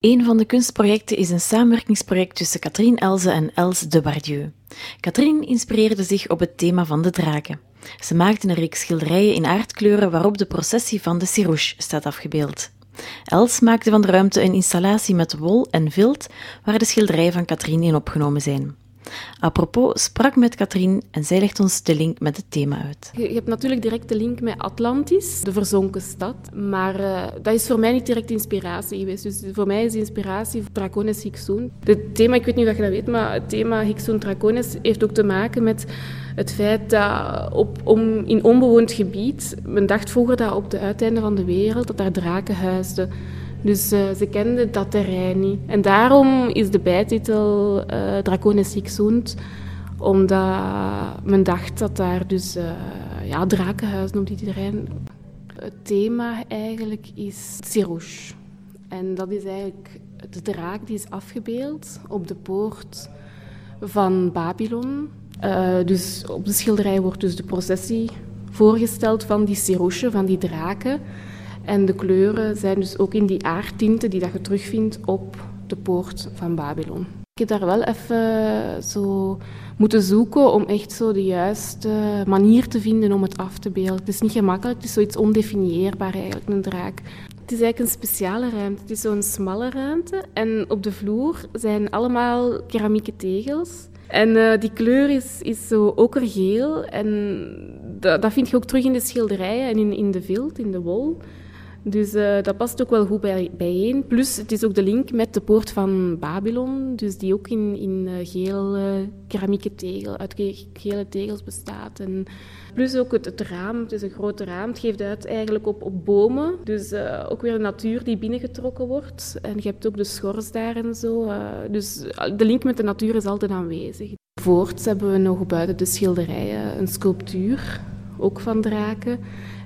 Een van de kunstprojecten is een samenwerkingsproject tussen Catherine Elze en Els de Bardieu. Catherine inspireerde zich op het thema van de draken. Ze maakte een reeks schilderijen in aardkleuren waarop de processie van de Sirouche staat afgebeeld. Els maakte van de ruimte een installatie met wol en vilt waar de schilderijen van Catherine in opgenomen zijn. Apropos sprak met Katrien en zij legt ons de link met het thema uit. Je, hebt natuurlijk direct de link met Atlantis, de verzonken stad. Maar uh, dat is voor mij niet direct inspiratie geweest. Dus voor mij is inspiratie Draconis Hixoon. Het thema, ik weet niet of je dat weet, maar het thema Hixoon Draconis heeft ook te maken met het feit dat op, om, in onbewoond gebied, men dacht vroeger dat op de uiteinden van de wereld, dat daar draken huisden. Dus uh, ze kenden dat terrein niet. En daarom is de bijtitel uh, Draconis Hixoont, omdat men dacht dat daar dus uh, ja, drakenhuizen op die terrein. Het thema eigenlijk is Sirouche. En dat is eigenlijk de draak die is afgebeeld op de poort van Babylon. Dus op de schilderij wordt dus de processie voorgesteld van die Sirouche, van die draken. En de kleuren zijn dus ook in die aardtinten die dat je terugvindt op de poort van Babylon. Ik heb daar wel even zo moeten zoeken om echt zo de juiste manier te vinden om het af te beelden. Het is niet gemakkelijk, het is zoiets ondefinieerbaar eigenlijk, een draak. Het is eigenlijk een speciale ruimte. Het is zo'n smalle ruimte en op de vloer zijn allemaal keramieke tegels. En uh, die kleur is, is zo okergeel en dat, dat vind je ook terug in de schilderijen en in, in de vilt, in de wol. Dus uh, dat past ook wel goed bij, bijeen. Plus, het is ook de link met de poort van Babylon, dus die ook in, in uh, geel uh, keramieke tegel, uit gele tegels bestaat. En plus ook het, raam, het is een groot raam, het geeft uit eigenlijk op, op bomen. Dus ook weer de natuur die binnengetrokken wordt. En je hebt ook de schors daar en zo. dus de link met de natuur is altijd aanwezig. Voorts hebben we nog buiten de schilderijen een sculptuur, ook van draken.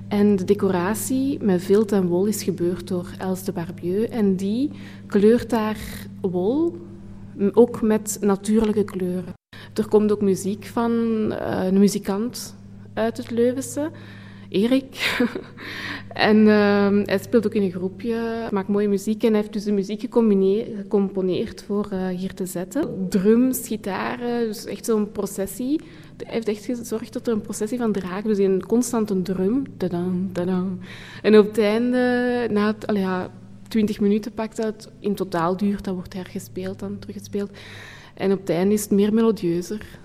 En de decoratie met vilt en wol is gebeurd door Els de Barbieu. En die kleurt daar wol ook met natuurlijke kleuren. Er komt ook muziek van uh, een muzikant uit het Leuvense, Erik. en uh, hij speelt ook in een groepje, maakt mooie muziek en hij heeft dus de muziek gecomponeerd voor uh, hier te zetten. Drums, gitaren, dus echt zo'n processie hij heeft echt gezorgd dat er een processie van draken, dus een constante drum. Tadam, tadam. En op het einde, na het, al ja, 20 minuten pakt dat, in totaal duurt, dat wordt hergespeeld, dan teruggespeeld. En op het einde is het meer melodieuzer.